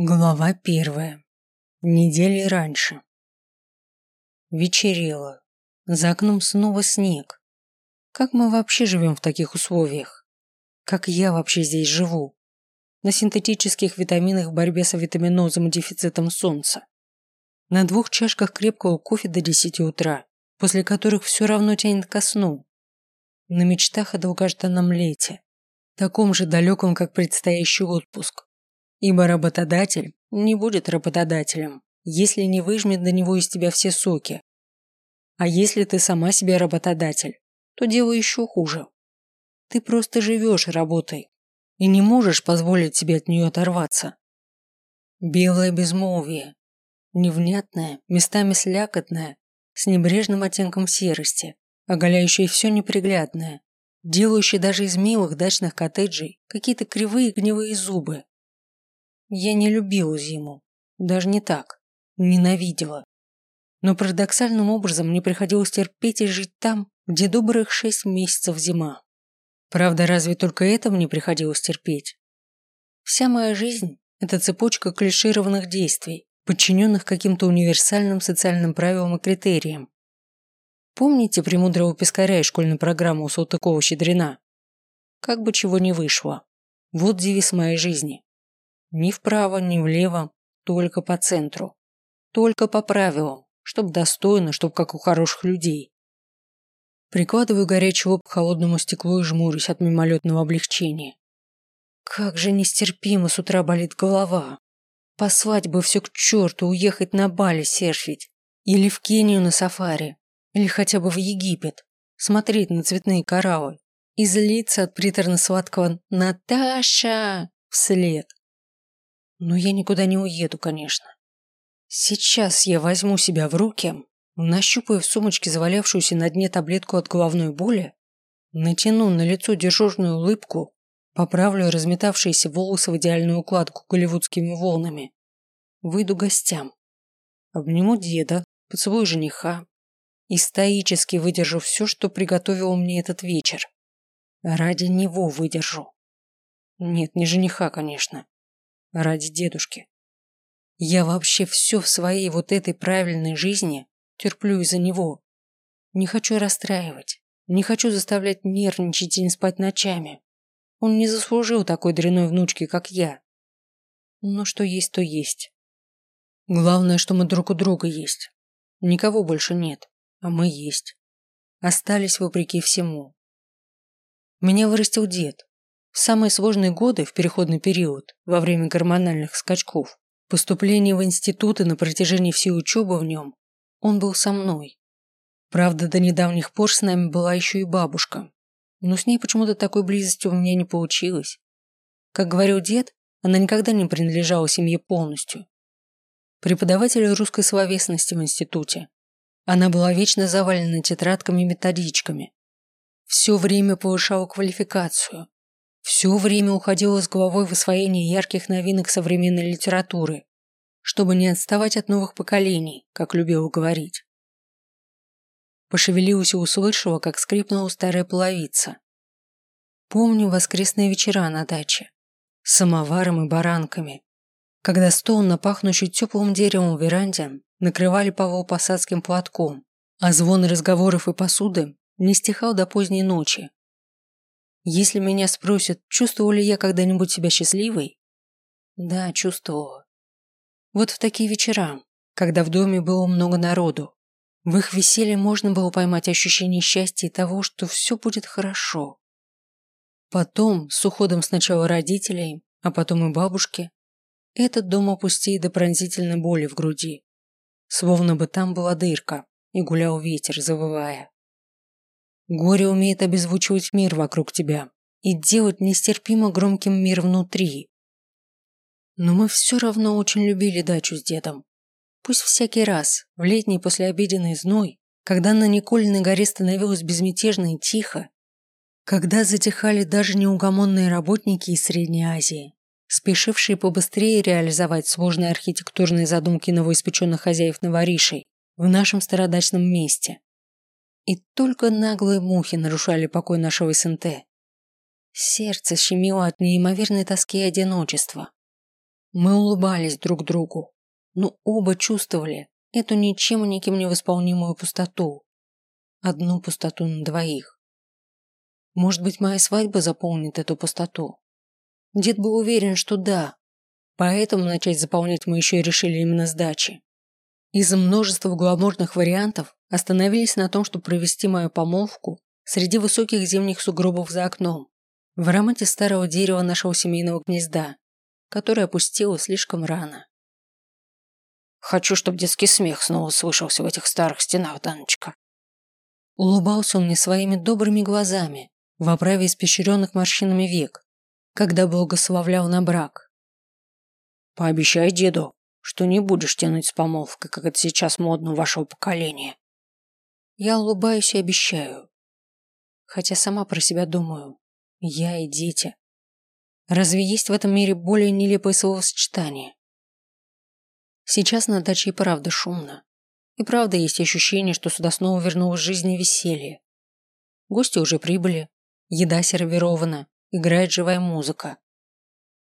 Глава первая. Недели раньше. Вечерело. За окном снова снег. Как мы вообще живем в таких условиях? Как я вообще здесь живу? На синтетических витаминах в борьбе с витаминозом и дефицитом солнца. На двух чашках крепкого кофе до 10 утра, после которых все равно тянет ко сну. На мечтах о долгожданном лете, таком же далеком, как предстоящий отпуск Ибо работодатель не будет работодателем, если не выжмет до него из тебя все соки. А если ты сама себе работодатель, то дело еще хуже. Ты просто живешь работой и не можешь позволить себе от нее оторваться. Белое безмолвие, невнятное, местами слякотное, с небрежным оттенком серости, оголяющее все неприглядное, делающее даже из милых дачных коттеджей какие-то кривые гневые зубы. Я не любила зиму. Даже не так. Ненавидела. Но парадоксальным образом мне приходилось терпеть и жить там, где добрых шесть месяцев зима. Правда, разве только это мне приходилось терпеть? Вся моя жизнь – это цепочка клишированных действий, подчиненных каким-то универсальным социальным правилам и критериям. Помните премудрого пескаря из школьной программы у Салтыкова-Щедрина? Как бы чего ни вышло. Вот девиз моей жизни. Ни вправо, ни влево, только по центру. Только по правилам, чтоб достойно, чтоб как у хороших людей. Прикладываю горячий лоб к холодному стеклу и жмурюсь от мимолетного облегчения. Как же нестерпимо с утра болит голова. Послать бы все к черту, уехать на Бали серфить. Или в Кению на сафари. Или хотя бы в Египет. Смотреть на цветные кораллы. И злиться от приторно-сладкого «Наташа!» вслед. Но я никуда не уеду, конечно. Сейчас я возьму себя в руки, нащупаю в сумочке завалявшуюся на дне таблетку от головной боли, натяну на лицо дежурную улыбку, поправлю разметавшиеся волосы в идеальную укладку голливудскими волнами, выйду гостям, обниму деда, поцелую жениха и стоически выдержу все, что приготовил мне этот вечер. Ради него выдержу. Нет, не жениха, конечно ради дедушки. Я вообще все в своей вот этой правильной жизни терплю из-за него. Не хочу расстраивать, не хочу заставлять нервничать и не спать ночами. Он не заслужил такой дряной внучки, как я. Но что есть, то есть. Главное, что мы друг у друга есть. Никого больше нет, а мы есть. Остались вопреки всему. Меня вырастил дед, в самые сложные годы, в переходный период, во время гормональных скачков, поступления в институт и на протяжении всей учебы в нем, он был со мной. Правда, до недавних пор с нами была еще и бабушка. Но с ней почему-то такой близости у меня не получилось. Как говорил дед, она никогда не принадлежала семье полностью. Преподаватель русской словесности в институте. Она была вечно завалена тетрадками и методичками. Все время повышала квалификацию, все время уходила с головой в освоение ярких новинок современной литературы, чтобы не отставать от новых поколений, как любила говорить. Пошевелилась и услышала, как скрипнула старая половица. Помню воскресные вечера на даче, с самоваром и баранками, когда стол на пахнущий теплым деревом веранде накрывали Павел посадским платком, а звон разговоров и посуды не стихал до поздней ночи, если меня спросят, чувствовала ли я когда-нибудь себя счастливой? Да, чувствовала. Вот в такие вечера, когда в доме было много народу, в их веселье можно было поймать ощущение счастья и того, что все будет хорошо. Потом, с уходом сначала родителей, а потом и бабушки, этот дом опустеет до пронзительной боли в груди. Словно бы там была дырка, и гулял ветер, завывая. Горе умеет обезвучивать мир вокруг тебя и делать нестерпимо громким мир внутри. Но мы все равно очень любили дачу с дедом. Пусть всякий раз, в летний послеобеденный зной, когда на Никольной горе становилось безмятежно и тихо, когда затихали даже неугомонные работники из Средней Азии, спешившие побыстрее реализовать сложные архитектурные задумки новоиспеченных хозяев новоришей в нашем стародачном месте, и только наглые мухи нарушали покой нашего СНТ. Сердце щемило от неимоверной тоски и одиночества. Мы улыбались друг другу, но оба чувствовали эту ничем и никем не восполнимую пустоту. Одну пустоту на двоих. Может быть, моя свадьба заполнит эту пустоту? Дед был уверен, что да. Поэтому начать заполнять мы еще и решили именно с дачи. Из-за множества гламурных вариантов остановились на том, чтобы провести мою помолвку среди высоких зимних сугробов за окном, в аромате старого дерева нашего семейного гнезда, которое опустило слишком рано. «Хочу, чтобы детский смех снова слышался в этих старых стенах, Даночка». Улыбался он мне своими добрыми глазами в оправе испещренных морщинами век, когда благословлял на брак. «Пообещай деду, что не будешь тянуть с помолвкой, как это сейчас модно у вашего поколения». Я улыбаюсь и обещаю. Хотя сама про себя думаю. Я и дети. Разве есть в этом мире более нелепое словосочетание? Сейчас на даче и правда шумно. И правда есть ощущение, что сюда снова вернулась жизнь и веселье. Гости уже прибыли, еда сервирована, играет живая музыка.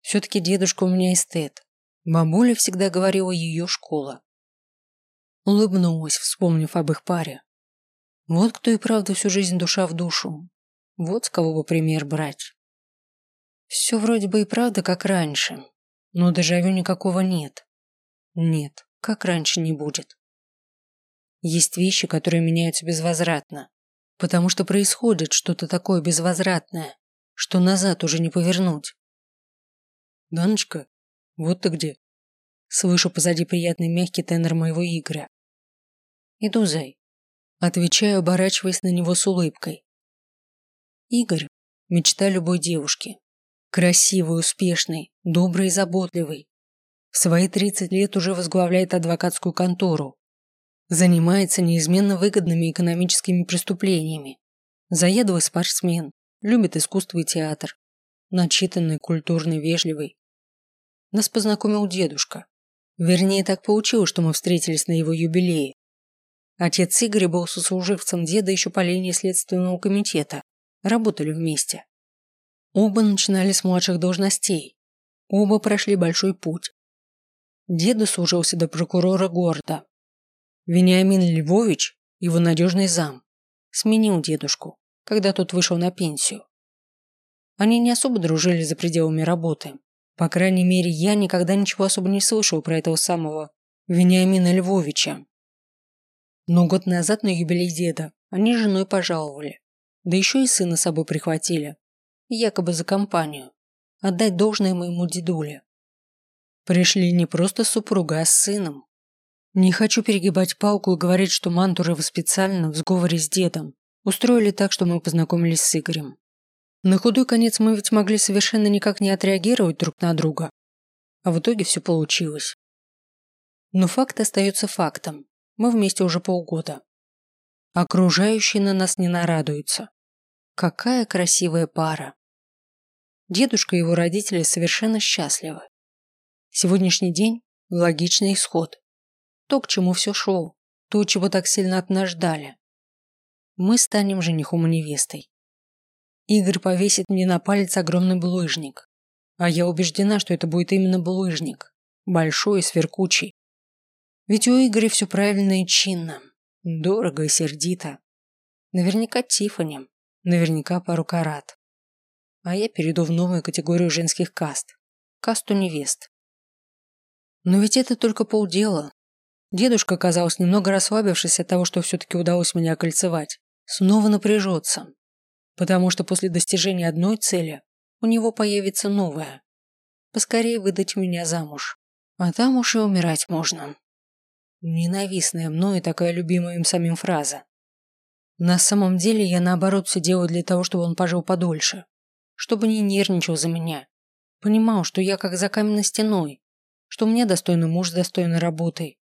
Все-таки дедушка у меня эстет. Бабуля всегда говорила ее школа. Улыбнулась, вспомнив об их паре. Вот кто и правда всю жизнь душа в душу. Вот с кого бы пример брать. Все вроде бы и правда как раньше, но дежавю никакого нет. Нет, как раньше не будет. Есть вещи, которые меняются безвозвратно, потому что происходит что-то такое безвозвратное, что назад уже не повернуть. «Даночка, вот ты где?» Слышу позади приятный мягкий тенор моего Игоря. «Иду, зай». Отвечаю, оборачиваясь на него с улыбкой. Игорь – мечта любой девушки. Красивый, успешный, добрый и заботливый. В свои 30 лет уже возглавляет адвокатскую контору. Занимается неизменно выгодными экономическими преступлениями. Заедовый спортсмен, любит искусство и театр. Начитанный, культурный, вежливый. Нас познакомил дедушка. Вернее, так получилось, что мы встретились на его юбилее. Отец Игоря был сослуживцем деда еще по линии Следственного комитета. Работали вместе. Оба начинали с младших должностей. Оба прошли большой путь. Дед дослужился до прокурора города. Вениамин Львович, его надежный зам, сменил дедушку, когда тот вышел на пенсию. Они не особо дружили за пределами работы. По крайней мере, я никогда ничего особо не слышал про этого самого Вениамина Львовича. Но год назад на юбилей деда они с женой пожаловали. Да еще и сына с собой прихватили. Якобы за компанию. Отдать должное моему дедуле. Пришли не просто с супругой, а с сыном. Не хочу перегибать палку и говорить, что Мантуровы специально в сговоре с дедом устроили так, что мы познакомились с Игорем. На худой конец мы ведь могли совершенно никак не отреагировать друг на друга. А в итоге все получилось. Но факт остается фактом. Мы вместе уже полгода. Окружающие на нас не нарадуются. Какая красивая пара. Дедушка и его родители совершенно счастливы. Сегодняшний день – логичный исход. То, к чему все шло, то, чего так сильно от нас ждали. Мы станем женихом и невестой. Игорь повесит мне на палец огромный булыжник. А я убеждена, что это будет именно булыжник. Большой и сверкучий. Ведь у Игоря все правильно и чинно. Дорого и сердито. Наверняка Тифани. Наверняка пару карат. А я перейду в новую категорию женских каст. Касту невест. Но ведь это только полдела. Дедушка, казалось, немного расслабившись от того, что все-таки удалось меня окольцевать, снова напряжется. Потому что после достижения одной цели у него появится новая. Поскорее выдать меня замуж. А там уж и умирать можно. Ненавистная мною такая любимая им самим фраза. На самом деле я наоборот все делаю для того, чтобы он пожил подольше. Чтобы не нервничал за меня. Понимал, что я как за каменной стеной. Что мне достойный муж с достойной работой.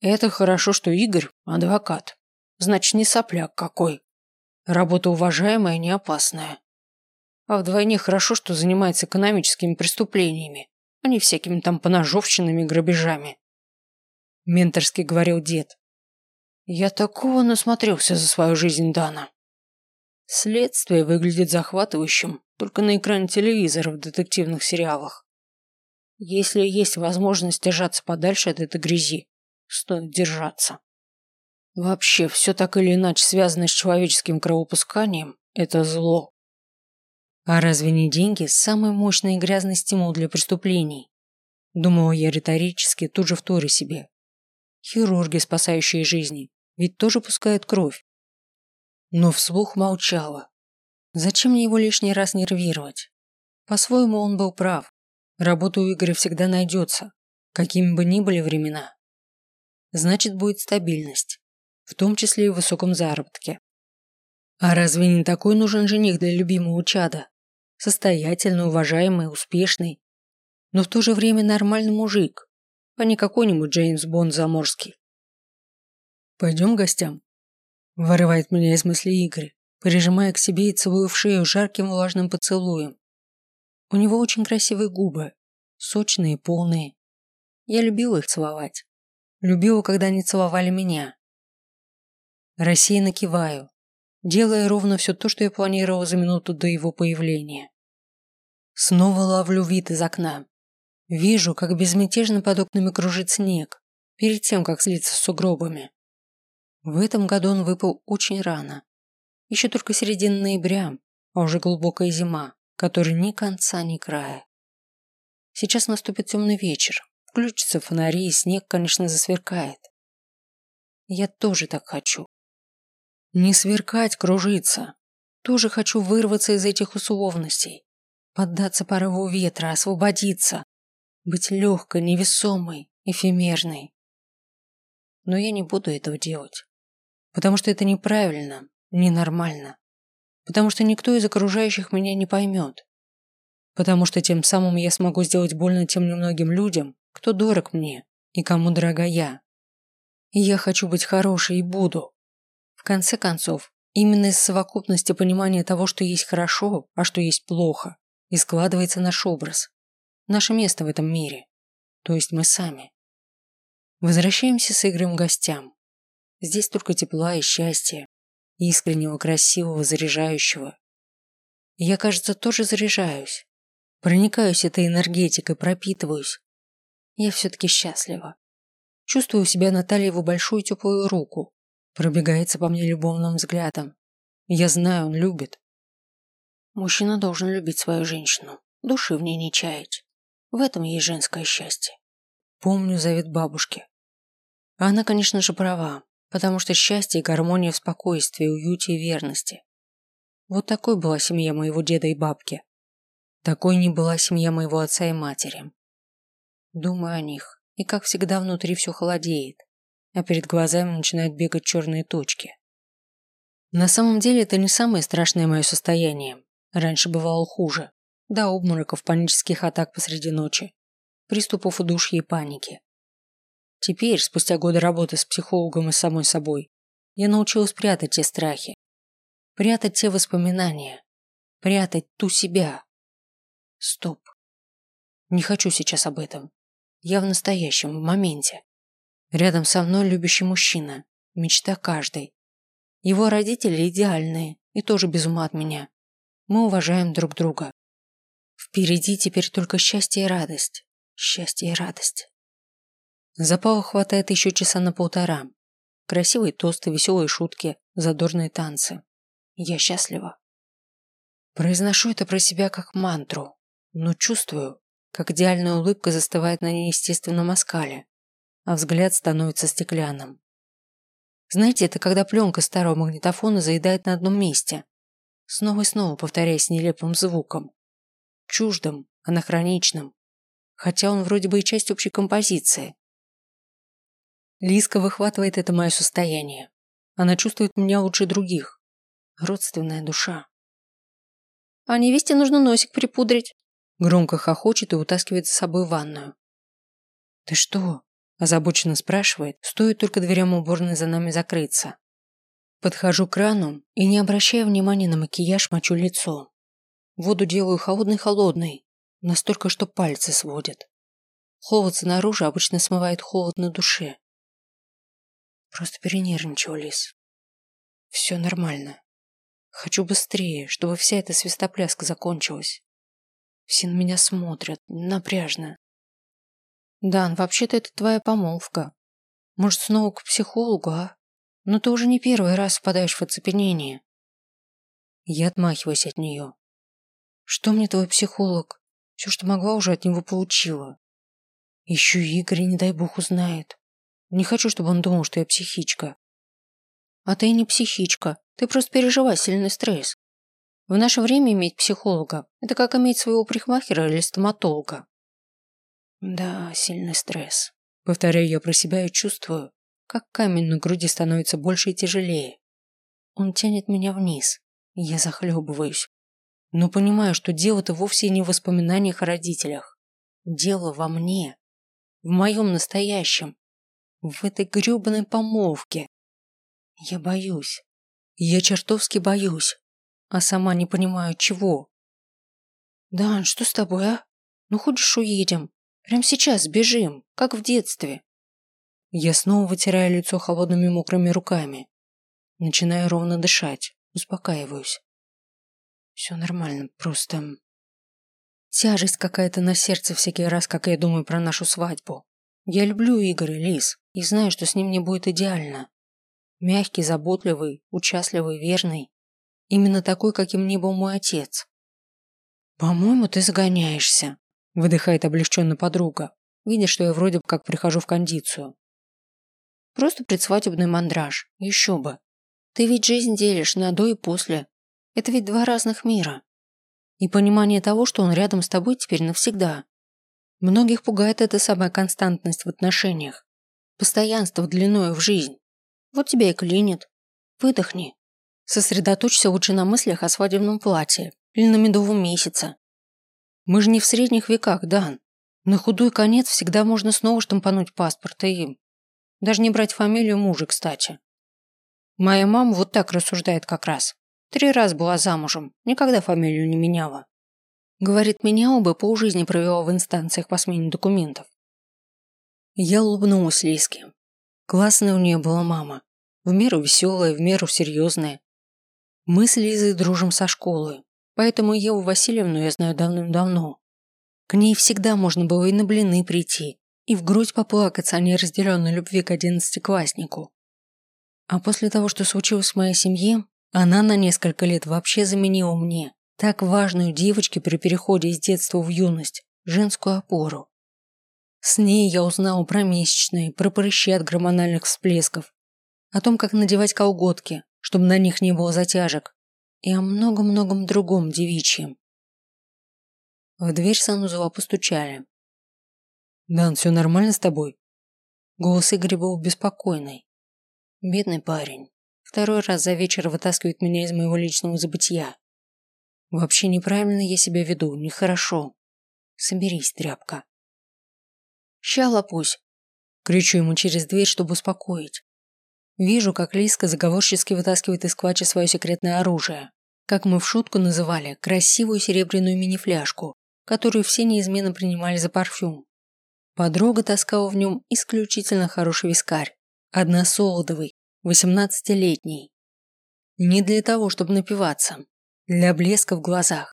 Это хорошо, что Игорь – адвокат. Значит, не сопляк какой. Работа уважаемая и не опасная. А вдвойне хорошо, что занимается экономическими преступлениями, а не всякими там поножовщинами и грабежами менторски говорил дед. Я такого насмотрелся за свою жизнь, Дана. Следствие выглядит захватывающим только на экране телевизора в детективных сериалах. Если есть возможность держаться подальше от этой грязи, стоит держаться. Вообще, все так или иначе связанное с человеческим кровопусканием – это зло. А разве не деньги – самый мощный и грязный стимул для преступлений? Думала я риторически, тут же вторя себе. Хирурги, спасающие жизни, ведь тоже пускают кровь. Но вслух молчала. Зачем мне его лишний раз нервировать? По-своему он был прав. Работа у Игоря всегда найдется, какими бы ни были времена. Значит, будет стабильность, в том числе и в высоком заработке. А разве не такой нужен жених для любимого чада? Состоятельный, уважаемый, успешный, но в то же время нормальный мужик, а не какой-нибудь Джеймс Бонд заморский. «Пойдем к гостям», – вырывает меня из мысли Игорь, прижимая к себе и целуя в шею жарким влажным поцелуем. У него очень красивые губы, сочные, полные. Я любила их целовать. Любила, когда они целовали меня. Рассеянно киваю, делая ровно все то, что я планировал за минуту до его появления. Снова ловлю вид из окна. Вижу, как безмятежно под окнами кружит снег, перед тем, как слиться с сугробами. В этом году он выпал очень рано. Еще только середина ноября, а уже глубокая зима, которой ни конца, ни края. Сейчас наступит темный вечер, включатся фонари, и снег, конечно, засверкает. Я тоже так хочу. Не сверкать, кружиться. Тоже хочу вырваться из этих условностей. Поддаться порыву ветра, освободиться. Быть легкой, невесомой, эфемерной. Но я не буду этого делать. Потому что это неправильно, ненормально. Потому что никто из окружающих меня не поймет. Потому что тем самым я смогу сделать больно тем немногим людям, кто дорог мне и кому дорога я. И я хочу быть хорошей и буду. В конце концов, именно из совокупности понимания того, что есть хорошо, а что есть плохо, и складывается наш образ. Наше место в этом мире. То есть мы сами. Возвращаемся с Игорем гостям. Здесь только тепла и счастья, искреннего, красивого, заряжающего. Я, кажется, тоже заряжаюсь. Проникаюсь этой энергетикой, пропитываюсь. Я все-таки счастлива. Чувствую у себя на талии его большую теплую руку, Пробегается по мне любовным взглядом. Я знаю, он любит. Мужчина должен любить свою женщину, души в ней не чаять. В этом есть женское счастье. Помню завет бабушки. Она, конечно же, права, потому что счастье и гармония в спокойствии, уюте и верности. Вот такой была семья моего деда и бабки. Такой не была семья моего отца и матери. Думаю о них, и как всегда внутри все холодеет а перед глазами начинают бегать черные точки. На самом деле это не самое страшное мое состояние. Раньше бывало хуже. До обмороков, панических атак посреди ночи, приступов удушья и паники. Теперь, спустя годы работы с психологом и самой собой, я научилась прятать те страхи, прятать те воспоминания, прятать ту себя. Стоп. Не хочу сейчас об этом. Я в настоящем, в моменте. Рядом со мной любящий мужчина, мечта каждой. Его родители идеальные и тоже без ума от меня. Мы уважаем друг друга. Впереди теперь только счастье и радость. Счастье и радость. Запала хватает еще часа на полтора. Красивые тосты, веселые шутки, задорные танцы. Я счастлива. Произношу это про себя как мантру, но чувствую, как идеальная улыбка застывает на неестественном оскале а взгляд становится стеклянным. Знаете, это когда пленка старого магнитофона заедает на одном месте, снова и снова повторяясь нелепым звуком. Чуждым, анахроничным, хотя он вроде бы и часть общей композиции. Лиска выхватывает это мое состояние. Она чувствует меня лучше других. Родственная душа. А невесте нужно носик припудрить. Громко хохочет и утаскивает за собой ванную. Ты что? Озабоченно спрашивает, стоит только дверям уборной за нами закрыться. Подхожу к крану и, не обращая внимания на макияж, мочу лицо. Воду делаю холодной-холодной, настолько, что пальцы сводят. Холод снаружи обычно смывает холод на душе. Просто перенервничал, Лис. Все нормально. Хочу быстрее, чтобы вся эта свистопляска закончилась. Все на меня смотрят, напряжно. Дан, вообще-то это твоя помолвка. Может, снова к психологу, а? Но ты уже не первый раз впадаешь в оцепенение. Я отмахиваюсь от нее. Что мне твой психолог? Все, что могла, уже от него получила. Еще Игорь, не дай бог, узнает. Не хочу, чтобы он думал, что я психичка. А ты не психичка. Ты просто переживаешь сильный стресс. В наше время иметь психолога – это как иметь своего парикмахера или стоматолога. Да, сильный стресс. Повторяю я про себя и чувствую, как камень на груди становится больше и тяжелее. Он тянет меня вниз, и я захлебываюсь. Но понимаю, что дело-то вовсе не в воспоминаниях о родителях. Дело во мне. В моем настоящем. В этой гребаной помолвке. Я боюсь. Я чертовски боюсь. А сама не понимаю, чего. «Дан, что с тобой, а? Ну, хочешь, уедем? Прямо сейчас бежим, как в детстве». Я снова вытираю лицо холодными мокрыми руками. Начинаю ровно дышать, успокаиваюсь. Все нормально, просто... Тяжесть какая-то на сердце всякий раз, как я думаю про нашу свадьбу. Я люблю Игоря, Лис, и знаю, что с ним не будет идеально. Мягкий, заботливый, участливый, верный. Именно такой, каким не был мой отец. «По-моему, ты загоняешься», – выдыхает облегченно подруга, видя, что я вроде как прихожу в кондицию. «Просто предсвадебный мандраж, еще бы. Ты ведь жизнь делишь на до и после. Это ведь два разных мира. И понимание того, что он рядом с тобой теперь навсегда. Многих пугает эта самая константность в отношениях. Постоянство длиною в жизнь. Вот тебя и клинит. Выдохни. Сосредоточься лучше на мыслях о свадебном платье или на медовом месяце. Мы же не в средних веках, Дан. На худой конец всегда можно снова штампануть паспорт и... Даже не брать фамилию мужа, кстати. Моя мама вот так рассуждает как раз. Три раза была замужем, никогда фамилию не меняла. Говорит, меняла бы, полжизни провела в инстанциях по смене документов. Я улыбнулась Лиске. Классная у нее была мама. В меру веселая, в меру серьезная. Мы с Лизой дружим со школы, поэтому Еву Васильевну я знаю давным-давно. К ней всегда можно было и на блины прийти, и в грудь поплакаться о неразделенной любви к одиннадцатикласснику. А после того, что случилось в моей семье, она на несколько лет вообще заменила мне, так важную девочке при переходе из детства в юность, женскую опору. С ней я узнал про месячные, про прыщи от гормональных всплесков, о том, как надевать колготки, чтобы на них не было затяжек, и о многом-многом другом девичьем. В дверь санузла постучали. «Дан, все нормально с тобой?» Голос Игоря был беспокойный. Бедный парень. Второй раз за вечер вытаскивает меня из моего личного забытия. Вообще неправильно я себя веду, нехорошо. Соберись, тряпка. «Ща, лопусь!» Кричу ему через дверь, чтобы успокоить. Вижу, как Лиска заговорчески вытаскивает из квача свое секретное оружие. Как мы в шутку называли, красивую серебряную мини-фляжку, которую все неизменно принимали за парфюм. Подруга таскала в нем исключительно хороший вискарь, односолодовый, восемнадцатилетний. Не для того, чтобы напиваться, для блеска в глазах.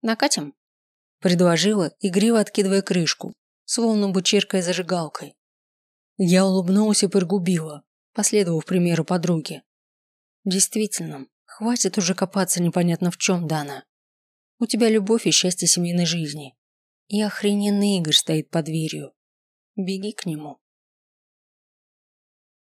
«Накатим?» – предложила, игриво откидывая крышку, словно бы чиркая зажигалкой. Я улыбнулась и пригубила, последовав примеру подруги. Действительно, хватит уже копаться непонятно в чем, Дана. У тебя любовь и счастье семейной жизни. И охрененный Игорь стоит под дверью. Беги к нему.